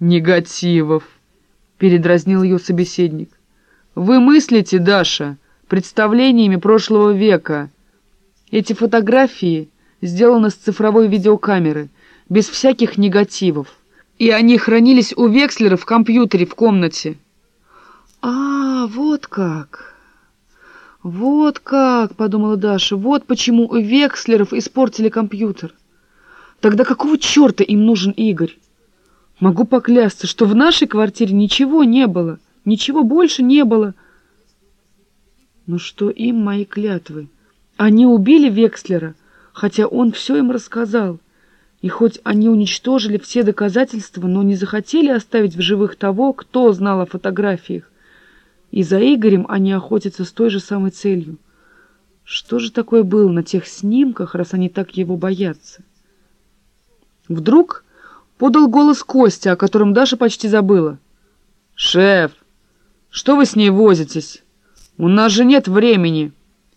«Негативов», — передразнил ее собеседник. «Вы мыслите, Даша, представлениями прошлого века. Эти фотографии сделаны с цифровой видеокамеры, без всяких негативов, и они хранились у Векслера в компьютере в комнате». «А, вот как!» «Вот как!» — подумала Даша. «Вот почему у Векслеров испортили компьютер. Тогда какого черта им нужен Игорь?» Могу поклясться, что в нашей квартире ничего не было, ничего больше не было. Но что им мои клятвы? Они убили Векслера, хотя он все им рассказал. И хоть они уничтожили все доказательства, но не захотели оставить в живых того, кто знал о фотографиях. И за Игорем они охотятся с той же самой целью. Что же такое было на тех снимках, раз они так его боятся? Вдруг Подал голос Костя, о котором Даша почти забыла. «Шеф, что вы с ней возитесь? У нас же нет времени.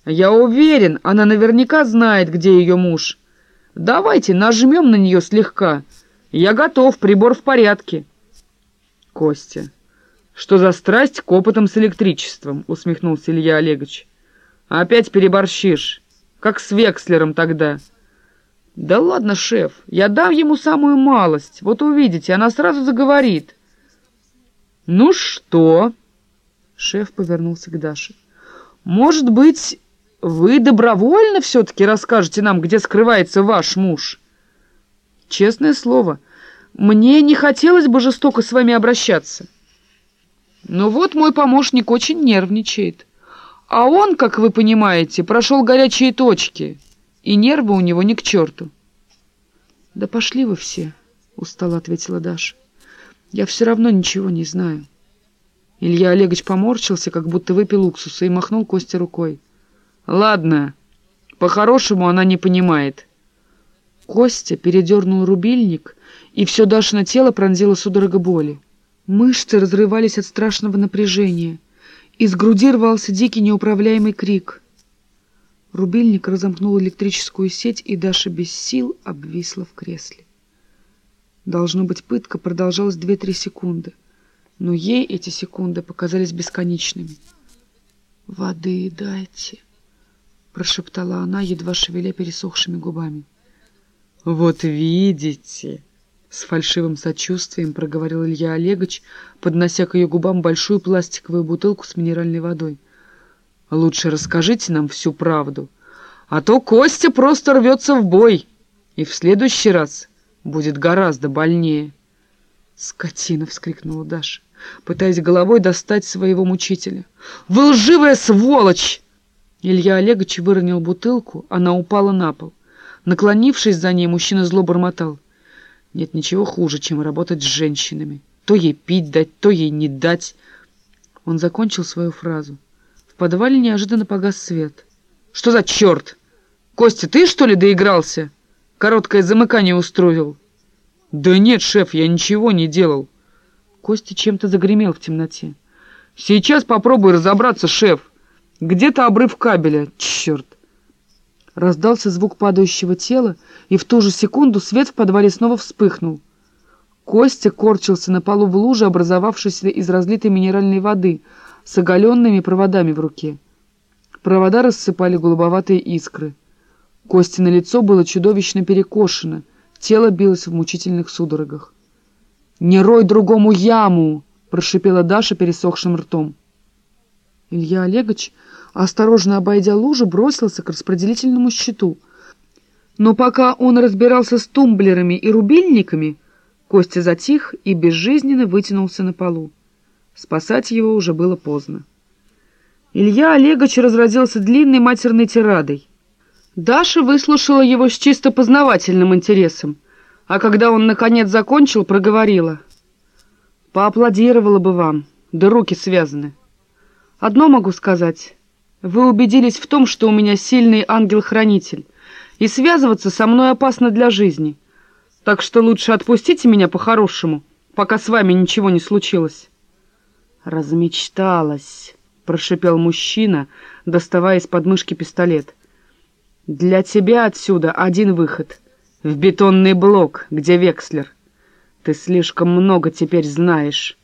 Я уверен, она наверняка знает, где ее муж. Давайте нажмем на нее слегка. Я готов, прибор в порядке». Костя. «Что за страсть к опытам с электричеством?» — усмехнулся Илья Олегович. «Опять переборщишь, как с Векслером тогда». «Да ладно, шеф, я дам ему самую малость. Вот увидите, она сразу заговорит». «Ну что?» Шеф повернулся к Даше. «Может быть, вы добровольно все-таки расскажете нам, где скрывается ваш муж?» «Честное слово, мне не хотелось бы жестоко с вами обращаться. Но вот мой помощник очень нервничает. А он, как вы понимаете, прошел горячие точки» и нервы у него ни к черту. — Да пошли вы все, — устало ответила Даша. — Я все равно ничего не знаю. Илья Олегович поморщился, как будто выпил уксуса, и махнул Косте рукой. — Ладно, по-хорошему она не понимает. Костя передернул рубильник, и все Дашино тело пронзило судорога боли. Мышцы разрывались от страшного напряжения. Из груди рвался дикий неуправляемый крик — Рубильник разомкнул электрическую сеть, и Даша без сил обвисла в кресле. Должно быть, пытка продолжалась две-три секунды, но ей эти секунды показались бесконечными. «Воды дайте», — прошептала она, едва шевеля пересохшими губами. «Вот видите!» — с фальшивым сочувствием проговорил Илья Олегович, поднося к ее губам большую пластиковую бутылку с минеральной водой. Лучше расскажите нам всю правду, а то Костя просто рвется в бой, и в следующий раз будет гораздо больнее. «Скотина!» — вскрикнула Даша, пытаясь головой достать своего мучителя. «Вы лживая сволочь!» Илья Олегович выронил бутылку, она упала на пол. Наклонившись за ней, мужчина зло бормотал. «Нет ничего хуже, чем работать с женщинами. То ей пить дать, то ей не дать». Он закончил свою фразу подвале неожиданно погас свет. «Что за черт? Костя, ты, что ли, доигрался? Короткое замыкание устроил?» «Да нет, шеф, я ничего не делал». Костя чем-то загремел в темноте. «Сейчас попробуй разобраться, шеф. Где-то обрыв кабеля. Черт!» Раздался звук падающего тела, и в ту же секунду свет в подвале снова вспыхнул. Костя корчился на полу в луже, образовавшейся из разлитой минеральной воды — с оголенными проводами в руке. Провода рассыпали голубоватые искры. Кости на лицо было чудовищно перекошено, тело билось в мучительных судорогах. «Не рой другому яму!» — прошипела Даша пересохшим ртом. Илья Олегович, осторожно обойдя лужу, бросился к распределительному щиту. Но пока он разбирался с тумблерами и рубильниками, Костя затих и безжизненно вытянулся на полу. Спасать его уже было поздно. Илья Олегович разразился длинной матерной тирадой. Даша выслушала его с чисто познавательным интересом, а когда он, наконец, закончил, проговорила. «Поаплодировала бы вам, да руки связаны. Одно могу сказать. Вы убедились в том, что у меня сильный ангел-хранитель, и связываться со мной опасно для жизни. Так что лучше отпустите меня по-хорошему, пока с вами ничего не случилось». «Размечталась», — прошипел мужчина, доставая из подмышки пистолет. «Для тебя отсюда один выход — в бетонный блок, где Векслер. Ты слишком много теперь знаешь».